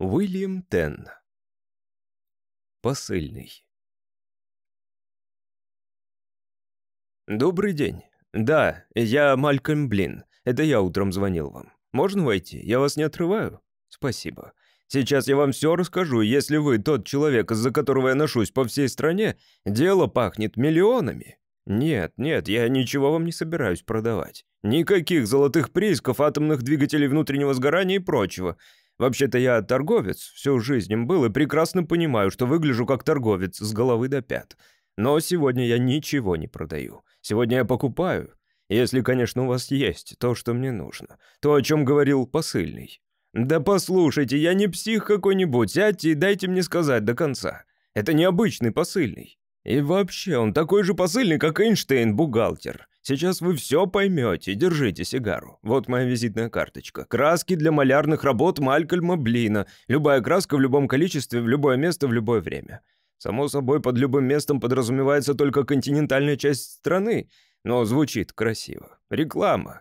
Уильям Тенн. Посыльный. Добрый день. Да, я Малькольм Блин. Это я утром звонил вам. Можно войти? Я вас не отрываю? Спасибо. Сейчас я вам все расскажу. Если вы тот человек, из-за которого я ношусь по всей стране, дело пахнет миллионами. Нет, нет, я ничего вам не собираюсь продавать. Никаких золотых приисков, атомных двигателей внутреннего сгорания и прочего. Вообще-то я торговец, всю жизнь им был и прекрасно понимаю, что выгляжу как торговец с головы до пят. Но сегодня я ничего не продаю. Сегодня я покупаю. Если, конечно, у вас есть то, что мне нужно. То, о чем говорил посыльный. Да послушайте, я не псих какой-нибудь. Сядьте и дайте мне сказать до конца. Это необычный посыльный. И вообще, он такой же посыльный, как Эйнштейн, бухгалтер. Сейчас вы все поймете. Держите сигару. Вот моя визитная карточка. Краски для малярных работ Малькольма Блина. Любая краска в любом количестве, в любое место, в любое время. Само собой, под любым местом подразумевается только континентальная часть страны, но звучит красиво. Реклама.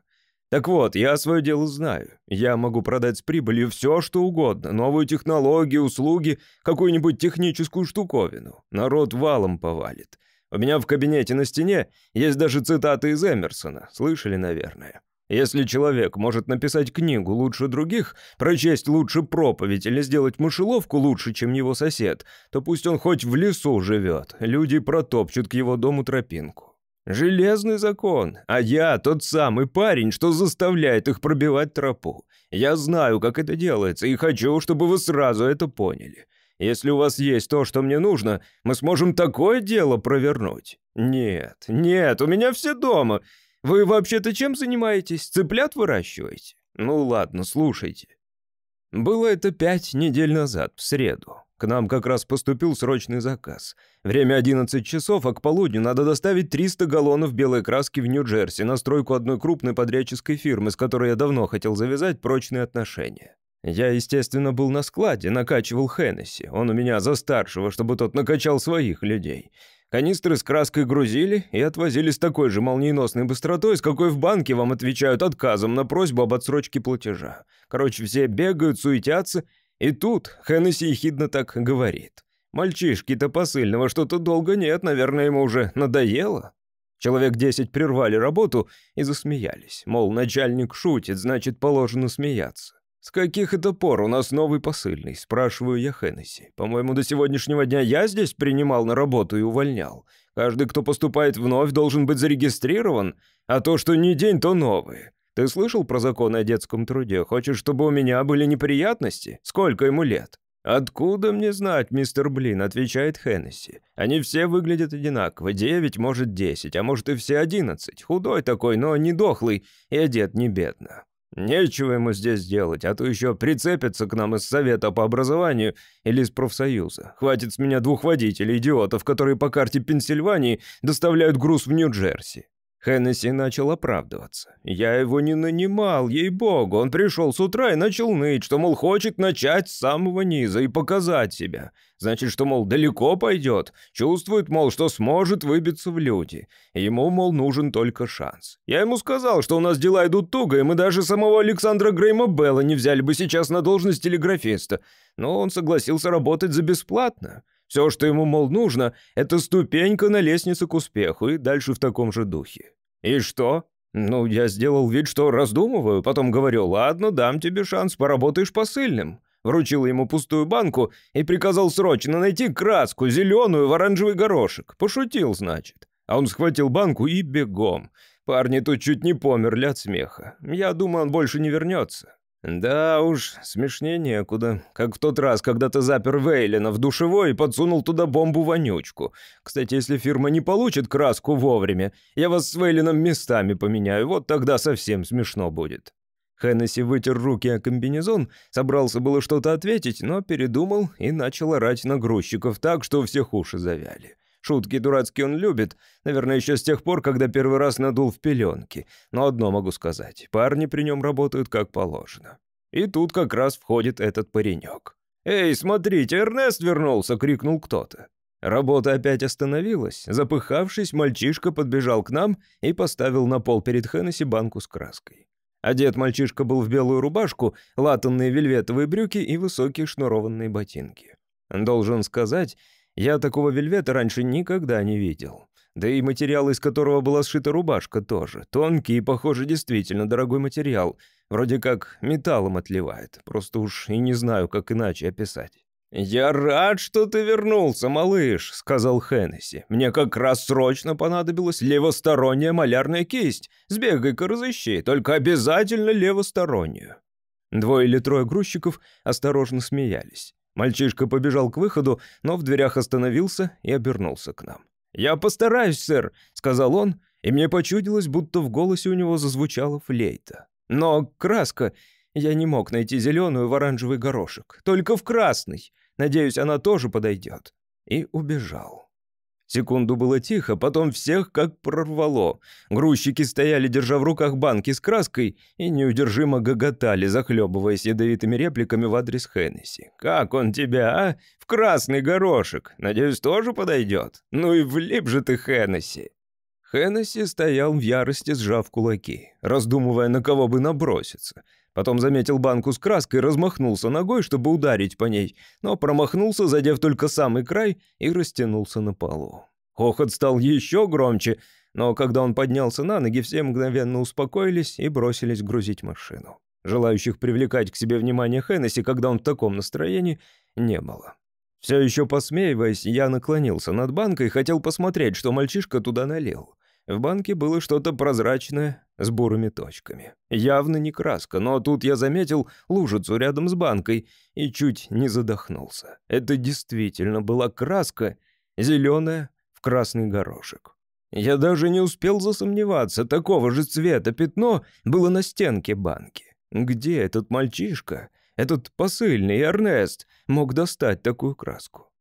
Так вот, я свое дело знаю. Я могу продать с прибылью все, что угодно. Новую технологию, услуги, какую-нибудь техническую штуковину. Народ валом повалит. У меня в кабинете на стене есть даже цитаты из Эмерсона. Слышали, наверное. Если человек может написать книгу лучше других, прочесть лучше проповедь или сделать мышеловку лучше, чем его сосед, то пусть он хоть в лесу живет, люди протопчут к его дому тропинку. Железный закон, а я тот самый парень, что заставляет их пробивать тропу. Я знаю, как это делается, и хочу, чтобы вы сразу это поняли. Если у вас есть то, что мне нужно, мы сможем такое дело провернуть. Нет, нет, у меня все дома. Вы вообще-то чем занимаетесь? Цыплят выращиваете? Ну ладно, слушайте. Было это пять недель назад, в среду. К нам как раз поступил срочный заказ. Время 11 часов, а к полудню надо доставить 300 галлонов белой краски в Нью-Джерси на стройку одной крупной подрядческой фирмы, с которой я давно хотел завязать прочные отношения. Я, естественно, был на складе, накачивал Хеннесси. Он у меня за старшего, чтобы тот накачал своих людей. Канистры с краской грузили и отвозили с такой же молниеносной быстротой, с какой в банке вам отвечают отказом на просьбу об отсрочке платежа. Короче, все бегают, суетятся, и тут Хеннесси ехидно так говорит. «Мальчишки-то посыльного что-то долго нет, наверное, ему уже надоело». Человек десять прервали работу и засмеялись. Мол, начальник шутит, значит, положено смеяться. «С каких это пор у нас новый посыльный?» – спрашиваю я Хеннесси. «По-моему, до сегодняшнего дня я здесь принимал на работу и увольнял. Каждый, кто поступает вновь, должен быть зарегистрирован, а то, что не день, то новые. Ты слышал про закон о детском труде? Хочешь, чтобы у меня были неприятности? Сколько ему лет?» «Откуда мне знать, мистер Блин?» – отвечает Хеннесси. «Они все выглядят одинаково. Девять, может, десять, а может и все одиннадцать. Худой такой, но не дохлый и одет не бедно. Нечего ему здесь делать, а то еще прицепится к нам из Совета по образованию или из профсоюза. Хватит с меня двух водителей, идиотов, которые по карте Пенсильвании доставляют груз в Нью-Джерси. Хеннесси начал оправдываться. «Я его не нанимал, ей-богу. Он пришел с утра и начал ныть, что, мол, хочет начать с самого низа и показать себя. Значит, что, мол, далеко пойдет. Чувствует, мол, что сможет выбиться в люди. Ему, мол, нужен только шанс. Я ему сказал, что у нас дела идут туго, и мы даже самого Александра Грейма Белла не взяли бы сейчас на должность телеграфиста. Но он согласился работать за бесплатно». Все, что ему, мол, нужно, это ступенька на лестнице к успеху и дальше в таком же духе. И что? Ну, я сделал вид, что раздумываю, потом говорю, ладно, дам тебе шанс, поработаешь посыльным. Вручил ему пустую банку и приказал срочно найти краску, зеленую в оранжевый горошек. Пошутил, значит. А он схватил банку и бегом. Парни тут чуть не померли от смеха. Я думаю, он больше не вернется. «Да уж, смешнее некуда. Как в тот раз, когда ты запер Вейлина в душевой и подсунул туда бомбу-вонючку. Кстати, если фирма не получит краску вовремя, я вас с Вейлином местами поменяю, вот тогда совсем смешно будет». Хеннесси вытер руки о комбинезон, собрался было что-то ответить, но передумал и начал орать на грузчиков так, что у всех уши завяли. Шутки дурацкие он любит, наверное, еще с тех пор, когда первый раз надул в пеленки. Но одно могу сказать, парни при нем работают как положено. И тут как раз входит этот паренек. «Эй, смотрите, Эрнест вернулся!» — крикнул кто-то. Работа опять остановилась. Запыхавшись, мальчишка подбежал к нам и поставил на пол перед Хеннесси банку с краской. Одет мальчишка был в белую рубашку, латанные вельветовые брюки и высокие шнурованные ботинки. Должен сказать, я такого вельвета раньше никогда не видел. Да и материал, из которого была сшита рубашка, тоже. Тонкий и, похоже, действительно дорогой материал. Вроде как металлом отливает. Просто уж и не знаю, как иначе описать. «Я рад, что ты вернулся, малыш», — сказал Хеннесси. «Мне как раз срочно понадобилась левосторонняя малярная кисть. Сбегай-ка разыщи, только обязательно левостороннюю». Двое или трое грузчиков осторожно смеялись. Мальчишка побежал к выходу, но в дверях остановился и обернулся к нам. «Я постараюсь, сэр», — сказал он, и мне почудилось, будто в голосе у него зазвучала флейта. «Но краска... Я не мог найти зеленую в оранжевый горошек, только в красный. Надеюсь, она тоже подойдет». И убежал. Секунду было тихо, потом всех как прорвало. Грузчики стояли, держа в руках банки с краской, и неудержимо гоготали, захлебываясь ядовитыми репликами в адрес Хеннесси. «Как он тебя, а? В красный горошек! Надеюсь, тоже подойдет? Ну и влип же ты, Хеннесси!» Хеннесси стоял в ярости, сжав кулаки, раздумывая, на кого бы наброситься. Потом заметил банку с краской, размахнулся ногой, чтобы ударить по ней, но промахнулся, задев только самый край, и растянулся на полу. Хохот стал еще громче, но когда он поднялся на ноги, все мгновенно успокоились и бросились грузить машину. Желающих привлекать к себе внимание Хеннесси, когда он в таком настроении, не было. Все еще посмеиваясь, я наклонился над банкой и хотел посмотреть, что мальчишка туда налил. В банке было что-то прозрачное с бурыми точками. Явно не краска, но тут я заметил лужицу рядом с банкой и чуть не задохнулся. Это действительно была краска, зеленая в красный горошек. Я даже не успел засомневаться, такого же цвета пятно было на стенке банки. Где этот мальчишка, этот посыльный Эрнест, мог достать такую краску?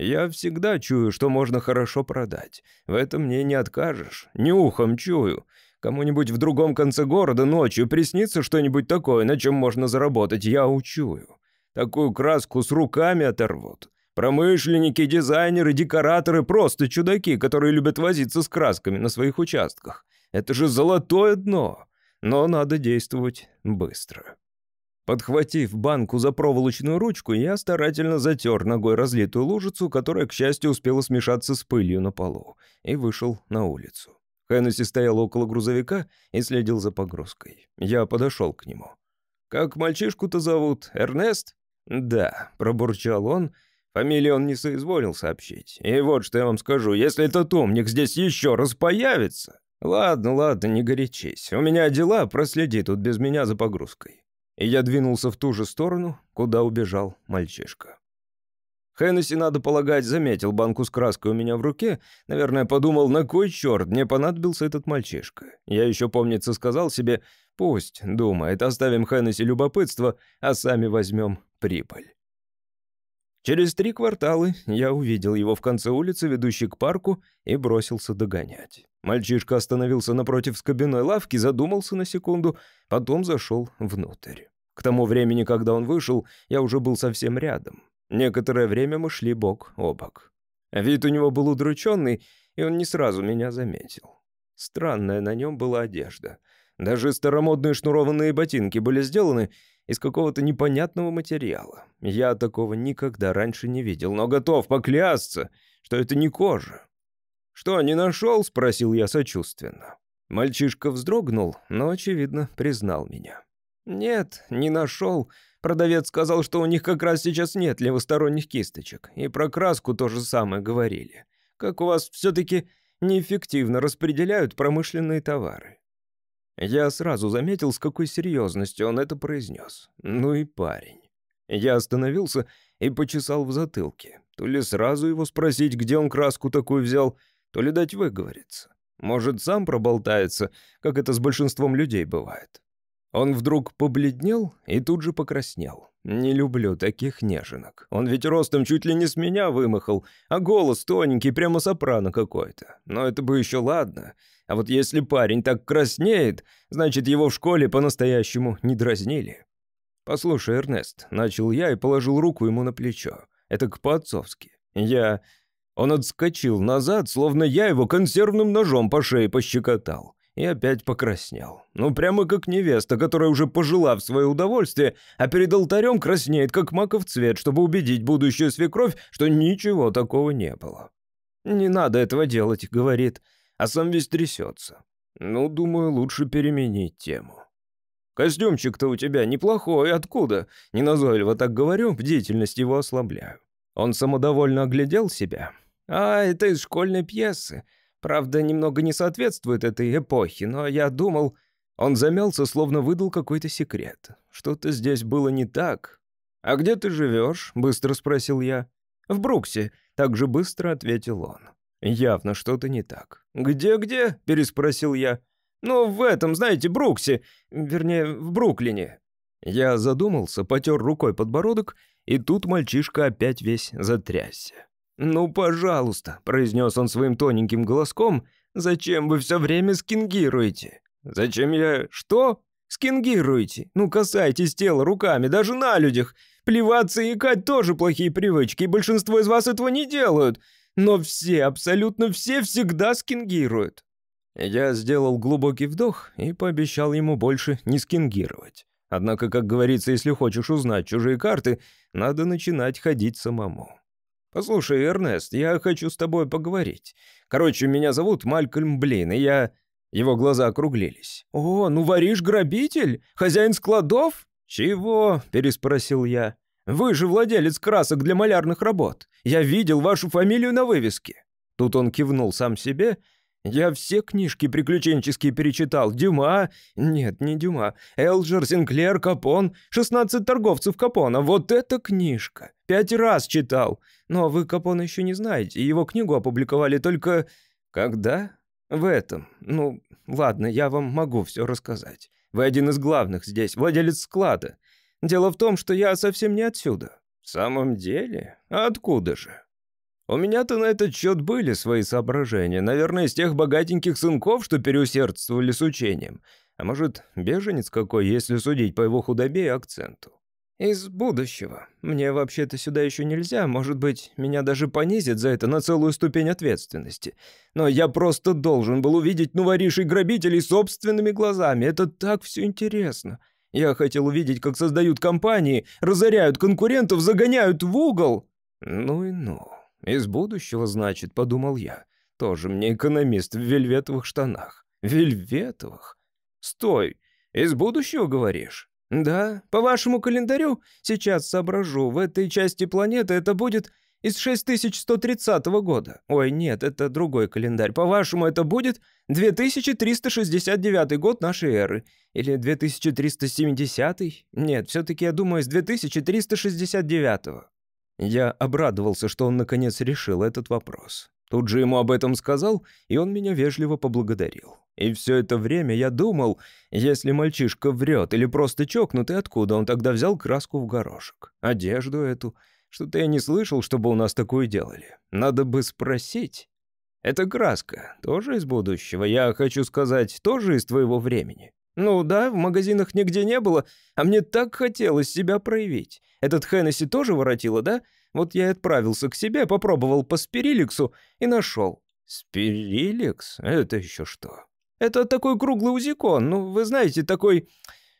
Я всегда чую, что можно хорошо продать. В этом мне не откажешь. Нюхом чую. Кому-нибудь в другом конце города ночью приснится что-нибудь такое, на чем можно заработать, я учую. Такую краску с руками оторвут. Промышленники, дизайнеры, декораторы — просто чудаки, которые любят возиться с красками на своих участках. Это же золотое дно. Но надо действовать быстро. Подхватив банку за проволочную ручку, я старательно затер ногой разлитую лужицу, которая, к счастью, успела смешаться с пылью на полу, и вышел на улицу. Хеннесси стоял около грузовика и следил за погрузкой. Я подошел к нему. «Как мальчишку-то зовут? Эрнест?» «Да», — пробурчал он. Фамилию он не соизволил сообщить. «И вот что я вам скажу, если этот умник здесь еще раз появится...» «Ладно, ладно, не горячись. У меня дела, проследи тут без меня за погрузкой» и я двинулся в ту же сторону, куда убежал мальчишка. Хеннесси, надо полагать, заметил банку с краской у меня в руке. Наверное, подумал, на кой черт мне понадобился этот мальчишка. Я еще, помнится, сказал себе, пусть, думает, оставим Хеннесси любопытство, а сами возьмем прибыль. Через три квартала я увидел его в конце улицы, ведущей к парку, и бросился догонять. Мальчишка остановился напротив скобяной лавки, задумался на секунду, потом зашел внутрь. К тому времени, когда он вышел, я уже был совсем рядом. Некоторое время мы шли бок о бок. Вид у него был удрученный, и он не сразу меня заметил. Странная на нем была одежда. Даже старомодные шнурованные ботинки были сделаны из какого-то непонятного материала. Я такого никогда раньше не видел, но готов поклясться, что это не кожа. «Что, не нашел?» — спросил я сочувственно. Мальчишка вздрогнул, но, очевидно, признал меня. «Нет, не нашел. Продавец сказал, что у них как раз сейчас нет левосторонних кисточек. И про краску то же самое говорили. Как у вас все-таки неэффективно распределяют промышленные товары». Я сразу заметил, с какой серьезностью он это произнес. Ну и парень. Я остановился и почесал в затылке. То ли сразу его спросить, где он краску такую взял, то ли дать выговориться. Может, сам проболтается, как это с большинством людей бывает. Он вдруг побледнел и тут же покраснел. Не люблю таких неженок. Он ведь ростом чуть ли не с меня вымахал, а голос тоненький, прямо сопрано какой-то. Но это бы еще ладно. А вот если парень так краснеет, значит, его в школе по-настоящему не дразнили. «Послушай, Эрнест», — начал я и положил руку ему на плечо. Это к по-отцовски. Я он отскочил назад, словно я его консервным ножом по шее пощекотал. И опять покраснел. Ну, прямо как невеста, которая уже пожила в свое удовольствие, а перед алтарем краснеет, как маков цвет, чтобы убедить будущую свекровь, что ничего такого не было. «Не надо этого делать», — говорит, а сам весь трясется. Ну, думаю, лучше переменить тему. «Костюмчик-то у тебя неплохой, откуда?» Неназойливо так говорю, бдительность его ослабляю. Он самодовольно оглядел себя. «А, это из школьной пьесы. Правда, немного не соответствует этой эпохе, но я думал...» Он замялся, словно выдал какой-то секрет. Что-то здесь было не так. «А где ты живешь?» — быстро спросил я. «В Бруксе», — так же быстро ответил он. Явно что-то не так. «Где-где?» — переспросил я. «Ну, в этом, знаете, Бруксе. Вернее, в Бруклине». Я задумался, потер рукой подбородок, и тут мальчишка опять весь затрясся. «Ну, пожалуйста», — произнес он своим тоненьким голоском, «зачем вы все время скингируете?» «Зачем я... что?» «Скингируете. Ну, касайтесь тела руками, даже на людях. Плеваться и икать тоже плохие привычки, и большинство из вас этого не делают. Но все, абсолютно все всегда скингируют». Я сделал глубокий вдох и пообещал ему больше не скингировать. Однако, как говорится, если хочешь узнать чужие карты, надо начинать ходить самому. «Послушай, Эрнест, я хочу с тобой поговорить. Короче, меня зовут Малькольм Блин, и я...» Его глаза округлились. «О, ну варишь грабитель? Хозяин складов?» «Чего?» — переспросил я. «Вы же владелец красок для малярных работ. Я видел вашу фамилию на вывеске». Тут он кивнул сам себе я все книжки приключенческие перечитал. Дюма... Нет, не Дюма. Элджер, Синклер, Капон. 16 торговцев Капона. Вот эта книжка. Пять раз читал. Но вы Капона еще не знаете. Его книгу опубликовали только... Когда? В этом. Ну, ладно, я вам могу все рассказать. Вы один из главных здесь, владелец склада. Дело в том, что я совсем не отсюда. В самом деле? Откуда же? У меня-то на этот счет были свои соображения. Наверное, из тех богатеньких сынков, что переусердствовали с учением. А может, беженец какой, если судить по его худобе и акценту. Из будущего. Мне вообще-то сюда еще нельзя. Может быть, меня даже понизят за это на целую ступень ответственности. Но я просто должен был увидеть новоришей грабителей собственными глазами. Это так все интересно. Я хотел увидеть, как создают компании, разоряют конкурентов, загоняют в угол. Ну и ну. «Из будущего, значит», — подумал я. «Тоже мне экономист в вельветовых штанах». «Вельветовых? Стой! Из будущего, говоришь?» «Да, по вашему календарю, сейчас соображу, в этой части планеты это будет из 6130 года. Ой, нет, это другой календарь. По-вашему, это будет 2369 год нашей эры. Или 2370? Нет, все-таки я думаю, с 2369. Я обрадовался, что он наконец решил этот вопрос. Тут же ему об этом сказал, и он меня вежливо поблагодарил. И все это время я думал, если мальчишка врет или просто чокнутый, откуда он тогда взял краску в горошек? Одежду эту? Что-то я не слышал, чтобы у нас такое делали. Надо бы спросить. Это краска, тоже из будущего. Я хочу сказать, тоже из твоего времени. Ну да, в магазинах нигде не было, а мне так хотелось себя проявить. Этот Хеннесси тоже воротило, да? Вот я и отправился к себе, попробовал по спириликсу и нашел. Спириликс? Это еще что? Это такой круглый узикон, ну, вы знаете, такой...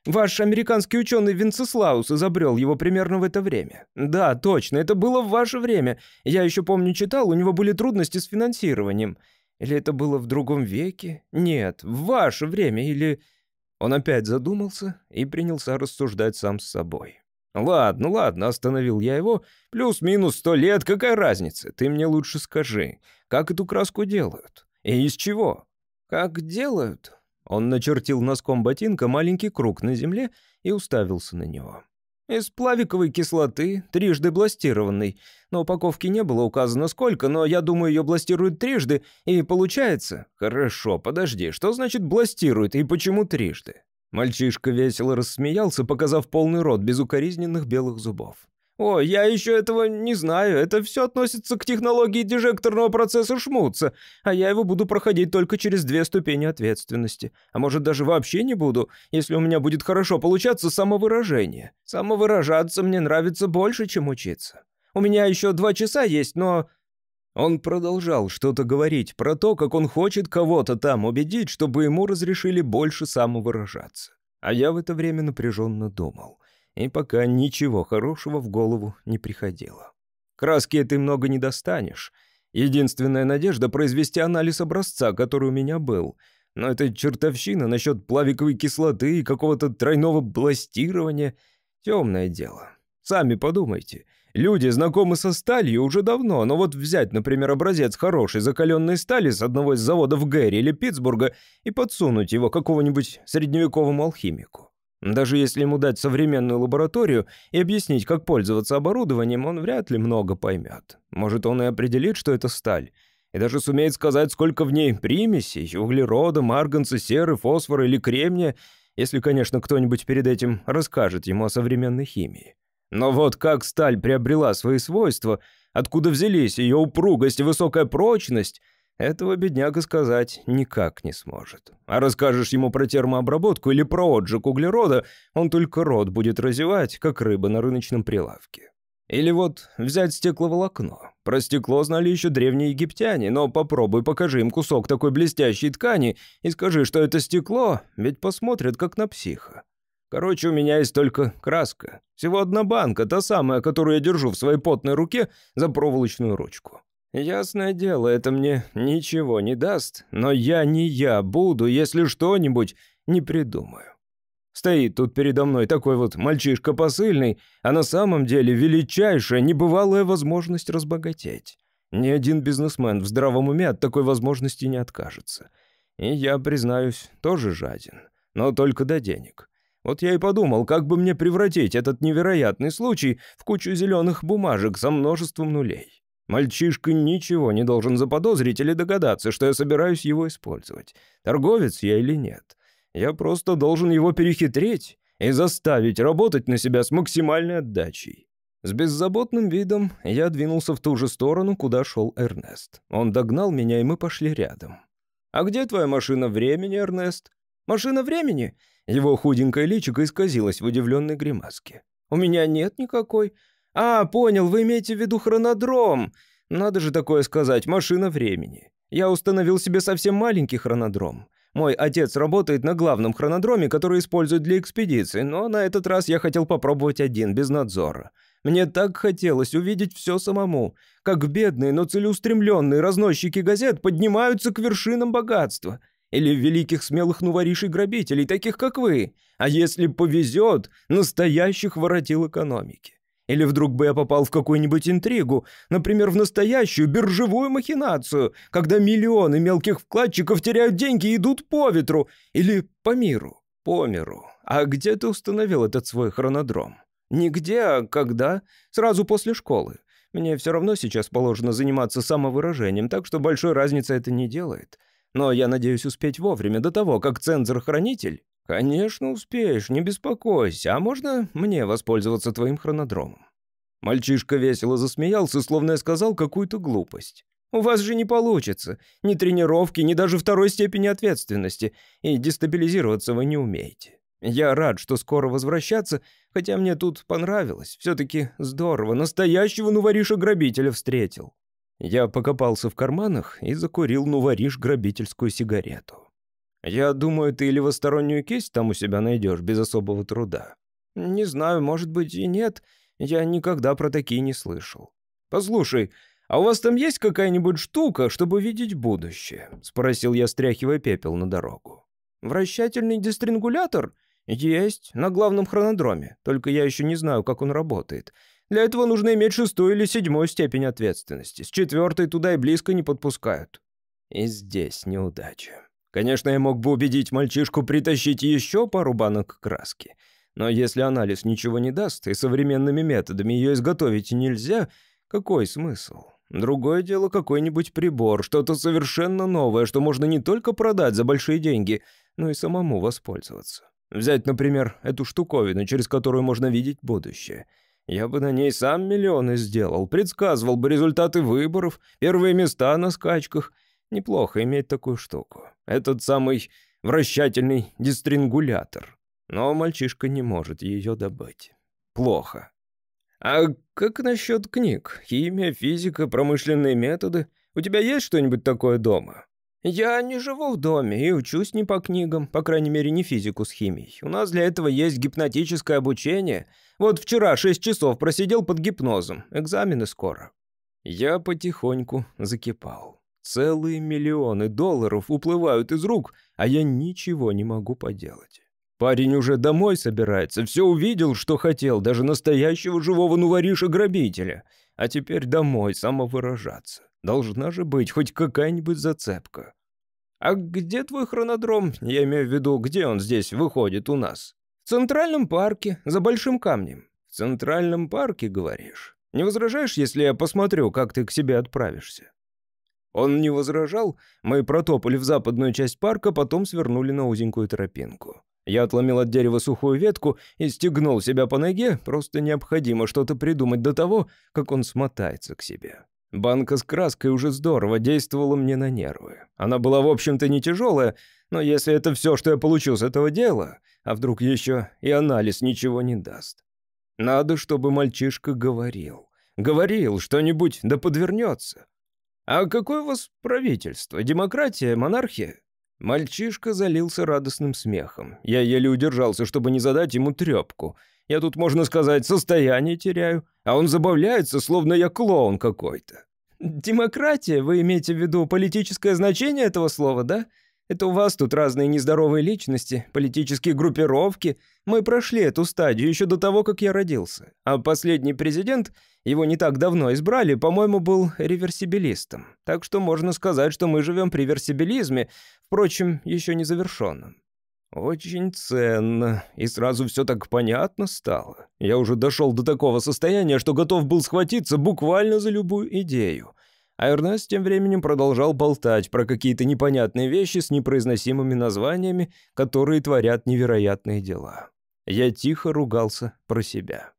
Ваш американский ученый Венцеслаус изобрел его примерно в это время. Да, точно, это было в ваше время. Я еще помню, читал, у него были трудности с финансированием. Или это было в другом веке? Нет, в ваше время, или... Он опять задумался и принялся рассуждать сам с собой. «Ладно, ладно», — остановил я его. «Плюс-минус сто лет, какая разница? Ты мне лучше скажи, как эту краску делают? И из чего?» «Как делают?» Он начертил носком ботинка маленький круг на земле и уставился на него. «Из плавиковой кислоты, трижды бластированной. На упаковке не было указано сколько, но я думаю, ее бластируют трижды, и получается...» «Хорошо, подожди, что значит бластируют и почему трижды?» Мальчишка весело рассмеялся, показав полный рот безукоризненных белых зубов. «О, я еще этого не знаю. Это все относится к технологии дежекторного процесса Шмутца, а я его буду проходить только через две ступени ответственности. А может, даже вообще не буду, если у меня будет хорошо получаться самовыражение. Самовыражаться мне нравится больше, чем учиться. У меня еще два часа есть, но...» Он продолжал что-то говорить про то, как он хочет кого-то там убедить, чтобы ему разрешили больше самовыражаться. А я в это время напряженно думал. И пока ничего хорошего в голову не приходило. Краски ты много не достанешь. Единственная надежда — произвести анализ образца, который у меня был. Но это чертовщина насчет плавиковой кислоты и какого-то тройного бластирования — темное дело. Сами подумайте. Люди знакомы со сталью уже давно, но вот взять, например, образец хорошей закаленной стали с одного из заводов Гэри или Питтсбурга и подсунуть его какому-нибудь средневековому алхимику. Даже если ему дать современную лабораторию и объяснить, как пользоваться оборудованием, он вряд ли много поймет. Может, он и определит, что это сталь, и даже сумеет сказать, сколько в ней примесей, углерода, марганца, серы, фосфора или кремния, если, конечно, кто-нибудь перед этим расскажет ему о современной химии. Но вот как сталь приобрела свои свойства, откуда взялись ее упругость и высокая прочность — этого бедняга сказать никак не сможет. А расскажешь ему про термообработку или про отжиг углерода, он только рот будет разевать, как рыба на рыночном прилавке. Или вот взять стекловолокно. Про стекло знали еще древние египтяне, но попробуй покажи им кусок такой блестящей ткани и скажи, что это стекло, ведь посмотрят как на психа. Короче, у меня есть только краска. Всего одна банка, та самая, которую я держу в своей потной руке за проволочную ручку. Ясное дело, это мне ничего не даст, но я не я буду, если что-нибудь не придумаю. Стоит тут передо мной такой вот мальчишка посыльный, а на самом деле величайшая, небывалая возможность разбогатеть. Ни один бизнесмен в здравом уме от такой возможности не откажется. И я, признаюсь, тоже жаден, но только до денег. Вот я и подумал, как бы мне превратить этот невероятный случай в кучу зеленых бумажек со множеством нулей. Мальчишка ничего не должен заподозрить или догадаться, что я собираюсь его использовать. Торговец я или нет. Я просто должен его перехитрить и заставить работать на себя с максимальной отдачей. С беззаботным видом я двинулся в ту же сторону, куда шел Эрнест. Он догнал меня, и мы пошли рядом. «А где твоя машина времени, Эрнест?» «Машина времени?» Его худенькое личико исказилось в удивленной гримаске. «У меня нет никакой. «А, понял, вы имеете в виду хронодром. Надо же такое сказать, машина времени. Я установил себе совсем маленький хронодром. Мой отец работает на главном хронодроме, который используют для экспедиции, но на этот раз я хотел попробовать один, без надзора. Мне так хотелось увидеть все самому, как бедные, но целеустремленные разносчики газет поднимаются к вершинам богатства. Или великих смелых нуворишей-грабителей, таких как вы. А если повезет, настоящих воротил экономики. Или вдруг бы я попал в какую-нибудь интригу, например, в настоящую биржевую махинацию, когда миллионы мелких вкладчиков теряют деньги и идут по ветру. Или по миру. По миру. А где ты установил этот свой хронодром? Нигде, а когда? Сразу после школы. Мне все равно сейчас положено заниматься самовыражением, так что большой разницы это не делает. Но я надеюсь успеть вовремя, до того, как цензор-хранитель «Конечно успеешь, не беспокойся. А можно мне воспользоваться твоим хронодромом?» Мальчишка весело засмеялся, словно я сказал какую-то глупость. «У вас же не получится. Ни тренировки, ни даже второй степени ответственности. И дестабилизироваться вы не умеете. Я рад, что скоро возвращаться, хотя мне тут понравилось. Все-таки здорово. Настоящего нувариша-грабителя встретил». Я покопался в карманах и закурил нувариш-грабительскую сигарету. Я думаю, ты левостороннюю кисть там у себя найдешь без особого труда. Не знаю, может быть и нет. Я никогда про такие не слышал. Послушай, а у вас там есть какая-нибудь штука, чтобы видеть будущее? Спросил я, стряхивая пепел на дорогу. Вращательный дистрингулятор? Есть, на главном хронодроме. Только я еще не знаю, как он работает. Для этого нужно иметь шестую или седьмую степень ответственности. С четвертой туда и близко не подпускают. И здесь неудача. Конечно, я мог бы убедить мальчишку притащить еще пару банок краски. Но если анализ ничего не даст, и современными методами ее изготовить нельзя, какой смысл? Другое дело какой-нибудь прибор, что-то совершенно новое, что можно не только продать за большие деньги, но и самому воспользоваться. Взять, например, эту штуковину, через которую можно видеть будущее. Я бы на ней сам миллионы сделал, предсказывал бы результаты выборов, первые места на скачках — Неплохо иметь такую штуку. Этот самый вращательный дистрингулятор. Но мальчишка не может ее добыть. Плохо. «А как насчет книг? Химия, физика, промышленные методы? У тебя есть что-нибудь такое дома?» «Я не живу в доме и учусь не по книгам, по крайней мере, не физику с химией. У нас для этого есть гипнотическое обучение. Вот вчера шесть часов просидел под гипнозом. Экзамены скоро». Я потихоньку закипал. Целые миллионы долларов уплывают из рук, а я ничего не могу поделать. Парень уже домой собирается, все увидел, что хотел, даже настоящего живого нувориша-грабителя. А теперь домой самовыражаться. Должна же быть хоть какая-нибудь зацепка. А где твой хронодром? Я имею в виду, где он здесь выходит у нас? В Центральном парке, за Большим камнем. В Центральном парке, говоришь? Не возражаешь, если я посмотрю, как ты к себе отправишься?» Он не возражал, мы протопали в западную часть парка, потом свернули на узенькую тропинку. Я отломил от дерева сухую ветку и стегнул себя по ноге, просто необходимо что-то придумать до того, как он смотается к себе. Банка с краской уже здорово действовала мне на нервы. Она была, в общем-то, не тяжелая, но если это все, что я получу с этого дела, а вдруг еще и анализ ничего не даст. Надо, чтобы мальчишка говорил. Говорил что-нибудь, да подвернется. «А какое у вас правительство? Демократия? Монархия?» Мальчишка залился радостным смехом. Я еле удержался, чтобы не задать ему трепку. Я тут, можно сказать, состояние теряю, а он забавляется, словно я клоун какой-то. «Демократия? Вы имеете в виду политическое значение этого слова, да? Это у вас тут разные нездоровые личности, политические группировки. Мы прошли эту стадию еще до того, как я родился. А последний президент, его не так давно избрали, по-моему, был реверсибилистом. Так что можно сказать, что мы живем при версибилизме, впрочем, еще не завершенном. Очень ценно. И сразу все так понятно стало. Я уже дошел до такого состояния, что готов был схватиться буквально за любую идею. А Эрнест тем временем продолжал болтать про какие-то непонятные вещи с непроизносимыми названиями, которые творят невероятные дела. Я тихо ругался про себя.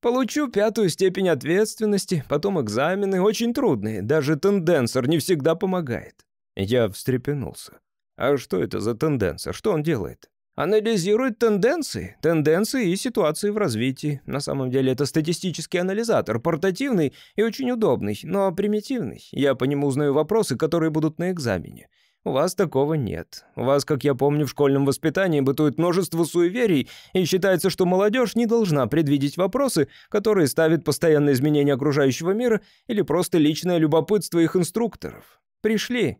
Получу пятую степень ответственности, потом экзамены, очень трудные, даже тенденсор не всегда помогает. Я встрепенулся. А что это за тенденсор? Что он делает? Анализирует тенденции, тенденции и ситуации в развитии. На самом деле это статистический анализатор, портативный и очень удобный, но примитивный. Я по нему узнаю вопросы, которые будут на экзамене. У вас такого нет. У вас, как я помню, в школьном воспитании бытует множество суеверий, и считается, что молодежь не должна предвидеть вопросы, которые ставят постоянное изменение окружающего мира или просто личное любопытство их инструкторов. Пришли,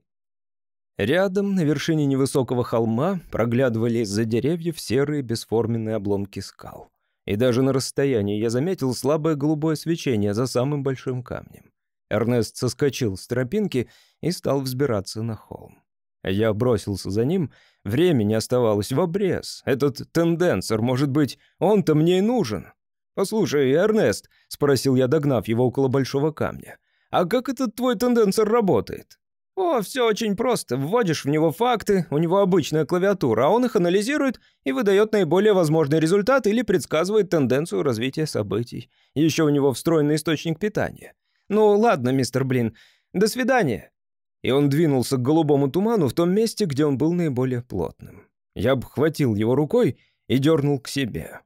Рядом, на вершине невысокого холма, проглядывали из-за деревьев серые бесформенные обломки скал. И даже на расстоянии я заметил слабое голубое свечение за самым большим камнем. Эрнест соскочил с тропинки и стал взбираться на холм. Я бросился за ним. Времени оставалось в обрез. Этот тенденсор, может быть, он-то мне и нужен. «Послушай, Эрнест», — спросил я, догнав его около большого камня, «а как этот твой тенденсор работает?» «О, все очень просто. Вводишь в него факты, у него обычная клавиатура, а он их анализирует и выдает наиболее возможный результат или предсказывает тенденцию развития событий. Еще у него встроенный источник питания. Ну ладно, мистер Блин, до свидания». И он двинулся к голубому туману в том месте, где он был наиболее плотным. Я обхватил его рукой и дернул к себе.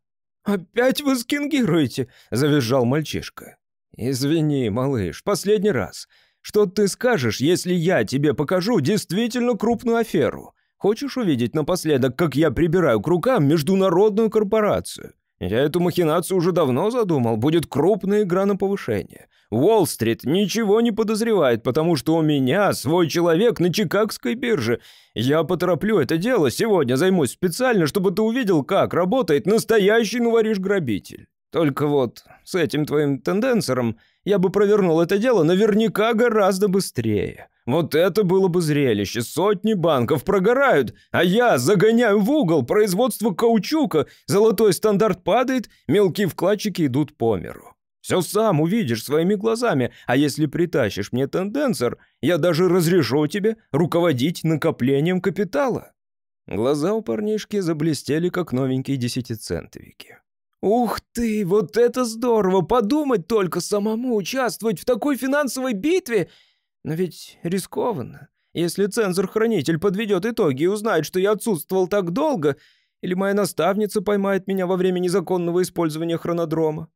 «Опять вы скингируете?» — завизжал мальчишка. «Извини, малыш, последний раз. Что ты скажешь, если я тебе покажу действительно крупную аферу? Хочешь увидеть напоследок, как я прибираю к рукам международную корпорацию? Я эту махинацию уже давно задумал. Будет крупная игра на повышение. Уолл-стрит ничего не подозревает, потому что у меня свой человек на Чикагской бирже. Я потороплю это дело, сегодня займусь специально, чтобы ты увидел, как работает настоящий нувориш-грабитель. Только вот с этим твоим тенденсором я бы провернул это дело наверняка гораздо быстрее. Вот это было бы зрелище. Сотни банков прогорают, а я загоняю в угол производство каучука, золотой стандарт падает, мелкие вкладчики идут по миру. Все сам увидишь своими глазами, а если притащишь мне тенденсор, я даже разрешу тебе руководить накоплением капитала». Глаза у парнишки заблестели, как новенькие десятицентовики. «Ух ты, вот это здорово! Подумать только самому участвовать в такой финансовой битве! Но ведь рискованно. Если цензор-хранитель подведет итоги и узнает, что я отсутствовал так долго, или моя наставница поймает меня во время незаконного использования хронодрома.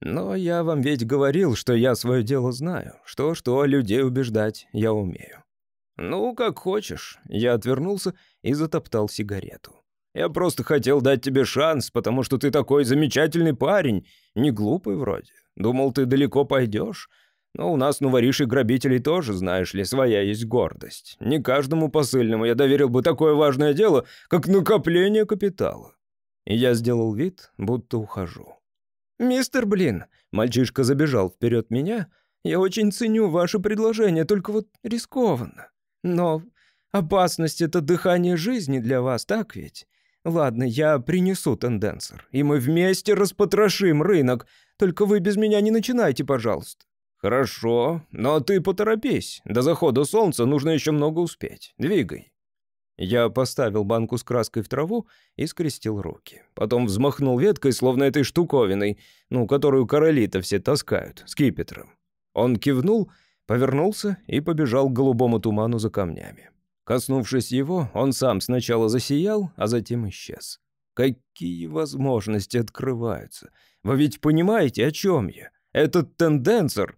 Но я вам ведь говорил, что я свое дело знаю. Что-что, людей убеждать я умею. Ну, как хочешь. Я отвернулся и затоптал сигарету. Я просто хотел дать тебе шанс, потому что ты такой замечательный парень, не глупый вроде. Думал, ты далеко пойдешь. Но у нас, ну, воришек грабителей тоже, знаешь ли, своя есть гордость. Не каждому посыльному я доверил бы такое важное дело, как накопление капитала. И я сделал вид, будто ухожу. «Мистер Блин!» — мальчишка забежал вперед меня. «Я очень ценю ваше предложение, только вот рискованно. Но опасность — это дыхание жизни для вас, так ведь? Ладно, я принесу тенденсор, и мы вместе распотрошим рынок. Только вы без меня не начинайте, пожалуйста». «Хорошо, но ты поторопись. До захода солнца нужно еще много успеть. Двигай». Я поставил банку с краской в траву и скрестил руки. Потом взмахнул веткой, словно этой штуковиной, ну, которую короли-то все таскают, скипетром. Он кивнул, повернулся и побежал к голубому туману за камнями. Коснувшись его, он сам сначала засиял, а затем исчез. Какие возможности открываются? Вы ведь понимаете, о чем я? Этот тенденсор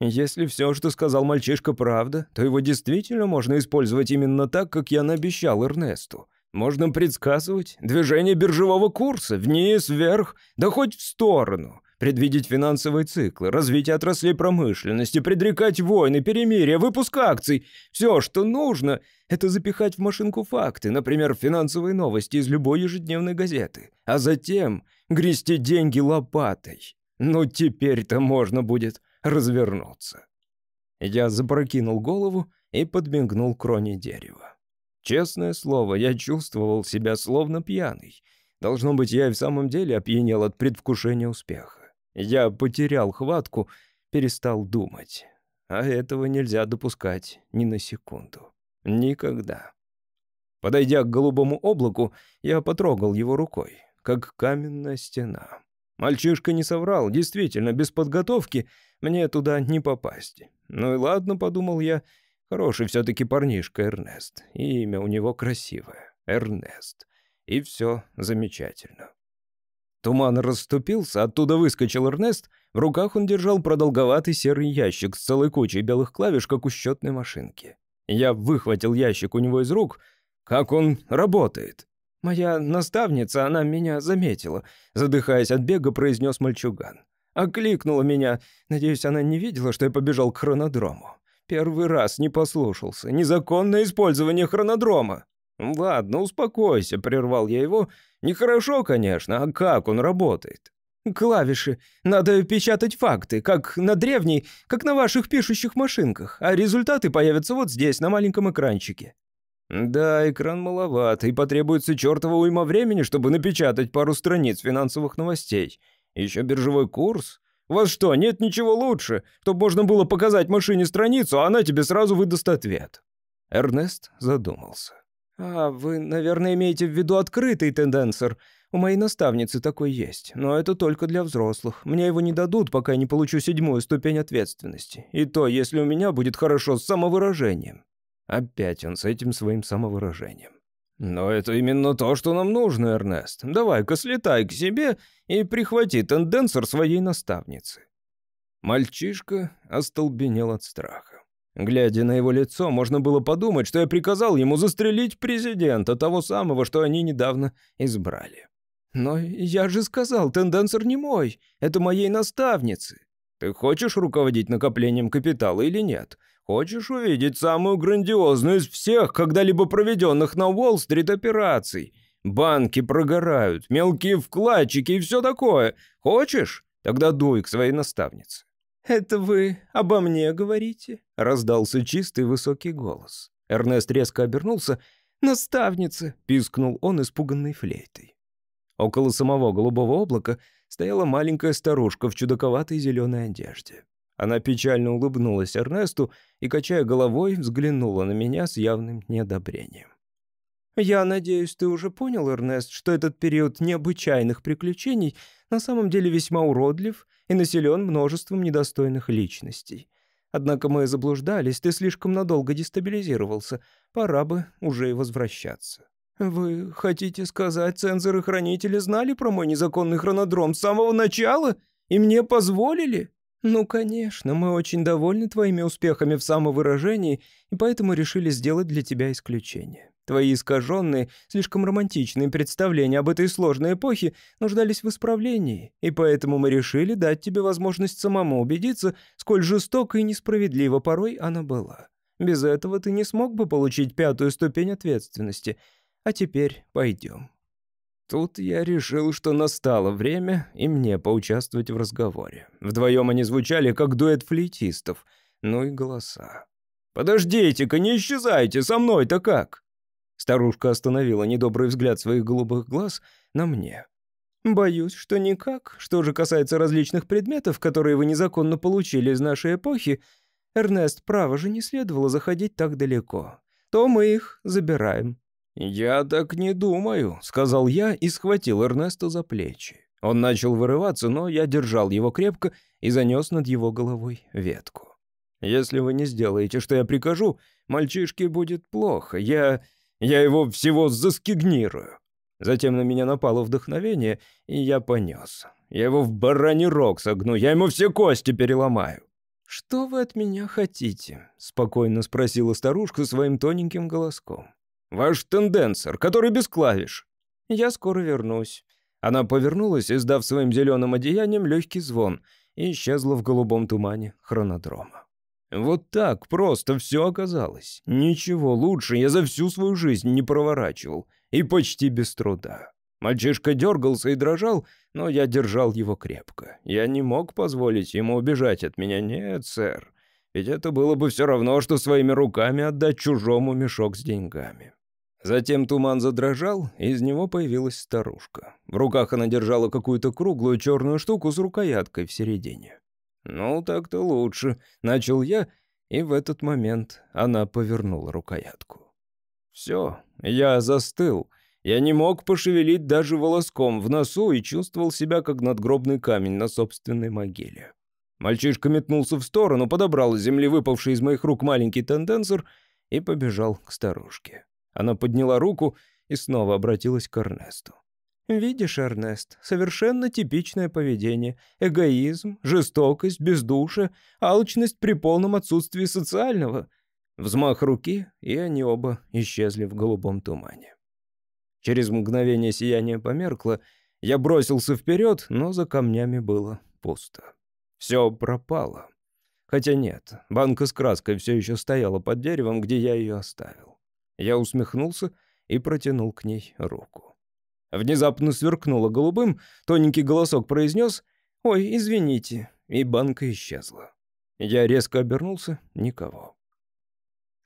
если все, что сказал мальчишка, правда, то его действительно можно использовать именно так, как я наобещал Эрнесту. Можно предсказывать движение биржевого курса, вниз, вверх, да хоть в сторону, предвидеть финансовые циклы, развитие отраслей промышленности, предрекать войны, перемирия, выпуск акций. Все, что нужно, это запихать в машинку факты, например, финансовые новости из любой ежедневной газеты, а затем грести деньги лопатой. Ну, теперь-то можно будет развернуться. Я запрокинул голову и подмигнул кроне дерева. Честное слово, я чувствовал себя словно пьяный. Должно быть, я и в самом деле опьянел от предвкушения успеха. Я потерял хватку, перестал думать. А этого нельзя допускать ни на секунду. Никогда. Подойдя к голубому облаку, я потрогал его рукой, как каменная стена. Мальчишка не соврал, действительно, без подготовки мне туда не попасть. Ну и ладно, подумал я, хороший все-таки парнишка Эрнест, и имя у него красивое — Эрнест. И все замечательно. Туман расступился, оттуда выскочил Эрнест, в руках он держал продолговатый серый ящик с целой кучей белых клавиш, как у счетной машинки. Я выхватил ящик у него из рук. Как он работает? «Моя наставница, она меня заметила», — задыхаясь от бега, произнес мальчуган. Окликнула меня. Надеюсь, она не видела, что я побежал к хронодрому. Первый раз не послушался. Незаконное использование хронодрома. «Ладно, успокойся», — прервал я его. «Нехорошо, конечно, а как он работает?» «Клавиши. Надо печатать факты, как на древней, как на ваших пишущих машинках, а результаты появятся вот здесь, на маленьком экранчике». «Да, экран маловат, и потребуется чертова уйма времени, чтобы напечатать пару страниц финансовых новостей. Еще биржевой курс? У вас что, нет ничего лучше, чтобы можно было показать машине страницу, а она тебе сразу выдаст ответ?» Эрнест задумался. «А, вы, наверное, имеете в виду открытый тенденсор. У моей наставницы такой есть, но это только для взрослых. Мне его не дадут, пока я не получу седьмую ступень ответственности. И то, если у меня будет хорошо с самовыражением». Опять он с этим своим самовыражением. «Но это именно то, что нам нужно, Эрнест. Давай-ка слетай к себе и прихвати тенденсор своей наставницы». Мальчишка остолбенел от страха. Глядя на его лицо, можно было подумать, что я приказал ему застрелить президента, того самого, что они недавно избрали. «Но я же сказал, тенденсор не мой, это моей наставницы. Ты хочешь руководить накоплением капитала или нет? Хочешь увидеть самую грандиозную из всех когда-либо проведенных на Уолл-стрит операций? Банки прогорают, мелкие вкладчики и все такое. Хочешь? Тогда дуй к своей наставнице». «Это вы обо мне говорите?» — раздался чистый высокий голос. Эрнест резко обернулся. «Наставница!» — пискнул он испуганной флейтой. Около самого голубого облака стояла маленькая старушка в чудаковатой зеленой одежде. Она печально улыбнулась Эрнесту и, качая головой, взглянула на меня с явным неодобрением. «Я надеюсь, ты уже понял, Эрнест, что этот период необычайных приключений на самом деле весьма уродлив и населен множеством недостойных личностей. Однако мы заблуждались, ты слишком надолго дестабилизировался, пора бы уже и возвращаться». «Вы хотите сказать, цензоры-хранители знали про мой незаконный хронодром с самого начала?» И мне позволили? Ну, конечно, мы очень довольны твоими успехами в самовыражении, и поэтому решили сделать для тебя исключение. Твои искаженные, слишком романтичные представления об этой сложной эпохе нуждались в исправлении, и поэтому мы решили дать тебе возможность самому убедиться, сколь жестоко и несправедливо порой она была. Без этого ты не смог бы получить пятую ступень ответственности. А теперь пойдем. Тут я решил, что настало время и мне поучаствовать в разговоре. Вдвоем они звучали, как дуэт флейтистов. Ну и голоса. «Подождите-ка, не исчезайте, со мной-то как?» Старушка остановила недобрый взгляд своих голубых глаз на мне. «Боюсь, что никак. Что же касается различных предметов, которые вы незаконно получили из нашей эпохи, Эрнест, право же не следовало заходить так далеко. То мы их забираем». «Я так не думаю», — сказал я и схватил Эрнеста за плечи. Он начал вырываться, но я держал его крепко и занес над его головой ветку. «Если вы не сделаете, что я прикажу, мальчишке будет плохо. Я...» Я его всего заскигнирую. Затем на меня напало вдохновение, и я понес. Я его в бараний рог согну, я ему все кости переломаю. «Что вы от меня хотите?» — спокойно спросила старушка своим тоненьким голоском. «Ваш тенденсор, который без клавиш». «Я скоро вернусь». Она повернулась, издав своим зеленым одеянием легкий звон, и исчезла в голубом тумане хронодрома. Вот так просто все оказалось. Ничего лучше я за всю свою жизнь не проворачивал. И почти без труда. Мальчишка дергался и дрожал, но я держал его крепко. Я не мог позволить ему убежать от меня. Нет, сэр. Ведь это было бы все равно, что своими руками отдать чужому мешок с деньгами. Затем туман задрожал, и из него появилась старушка. В руках она держала какую-то круглую черную штуку с рукояткой в середине. «Ну, так-то лучше», — начал я, и в этот момент она повернула рукоятку. «Все, я застыл. Я не мог пошевелить даже волоском в носу и чувствовал себя как надгробный камень на собственной могиле. Мальчишка метнулся в сторону, подобрал с земли выпавший из моих рук маленький тенденсор и побежал к старушке. Она подняла руку и снова обратилась к Эрнесту. «Видишь, Эрнест, совершенно типичное поведение. Эгоизм, жестокость, бездушие, алчность при полном отсутствии социального». Взмах руки, и они оба исчезли в голубом тумане. Через мгновение сияние померкло, я бросился вперед, но за камнями было пусто. Все пропало. Хотя нет, банка с краской все еще стояла под деревом, где я ее оставил. Я усмехнулся и протянул к ней руку. Внезапно сверкнуло голубым, тоненький голосок произнес «Ой, извините», и банка исчезла. Я резко обернулся — никого.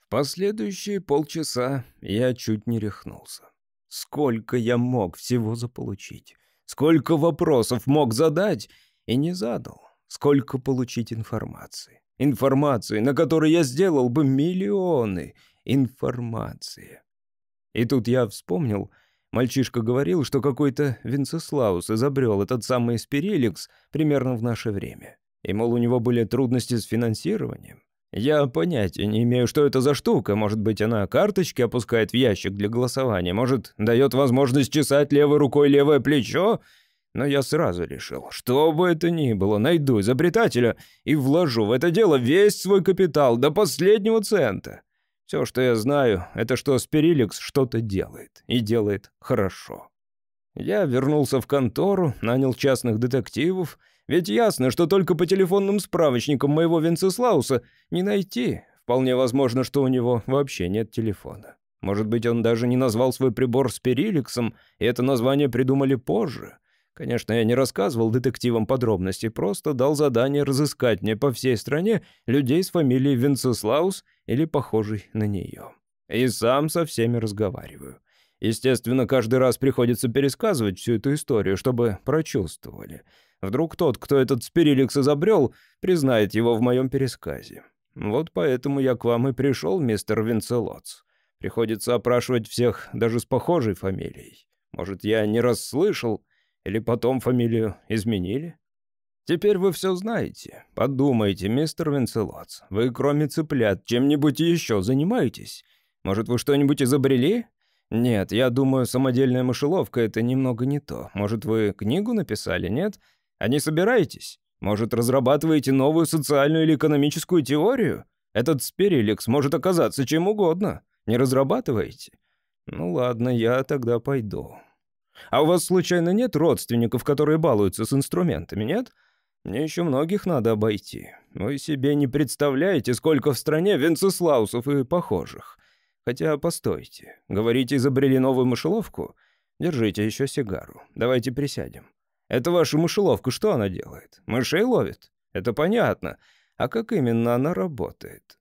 В последующие полчаса я чуть не рехнулся. Сколько я мог всего заполучить? Сколько вопросов мог задать и не задал? Сколько получить информации? Информации, на которой я сделал бы миллионы информации. И тут я вспомнил — Мальчишка говорил, что какой-то Венцеслаус изобрел этот самый спириликс примерно в наше время. И, мол, у него были трудности с финансированием. Я понятия не имею, что это за штука. Может быть, она карточки опускает в ящик для голосования. Может, дает возможность чесать левой рукой левое плечо. Но я сразу решил, что бы это ни было, найду изобретателя и вложу в это дело весь свой капитал до последнего цента. Все, что я знаю, это что Спириликс что-то делает. И делает хорошо. Я вернулся в контору, нанял частных детективов. Ведь ясно, что только по телефонным справочникам моего Венцеслауса не найти. Вполне возможно, что у него вообще нет телефона. Может быть, он даже не назвал свой прибор Спириликсом, и это название придумали позже. Конечно, я не рассказывал детективам подробности, просто дал задание разыскать мне по всей стране людей с фамилией Венцеслаус или похожий на нее. И сам со всеми разговариваю. Естественно, каждый раз приходится пересказывать всю эту историю, чтобы прочувствовали. Вдруг тот, кто этот спириликс изобрел, признает его в моем пересказе. Вот поэтому я к вам и пришел, мистер Винцелоц. Приходится опрашивать всех даже с похожей фамилией. Может, я не расслышал, или потом фамилию изменили? Теперь вы все знаете. Подумайте, мистер Венцелоц, вы кроме цыплят чем-нибудь еще занимаетесь? Может, вы что-нибудь изобрели? Нет, я думаю, самодельная мышеловка — это немного не то. Может, вы книгу написали, нет? А не собираетесь? Может, разрабатываете новую социальную или экономическую теорию? Этот спириликс может оказаться чем угодно. Не разрабатываете? Ну ладно, я тогда пойду. А у вас случайно нет родственников, которые балуются с инструментами, нет? Мне еще многих надо обойти. Вы себе не представляете, сколько в стране Венцеслаусов и похожих. Хотя, постойте. Говорите, изобрели новую мышеловку? Держите еще сигару. Давайте присядем. Это ваша мышеловка, что она делает? Мышей ловит? Это понятно. А как именно она работает?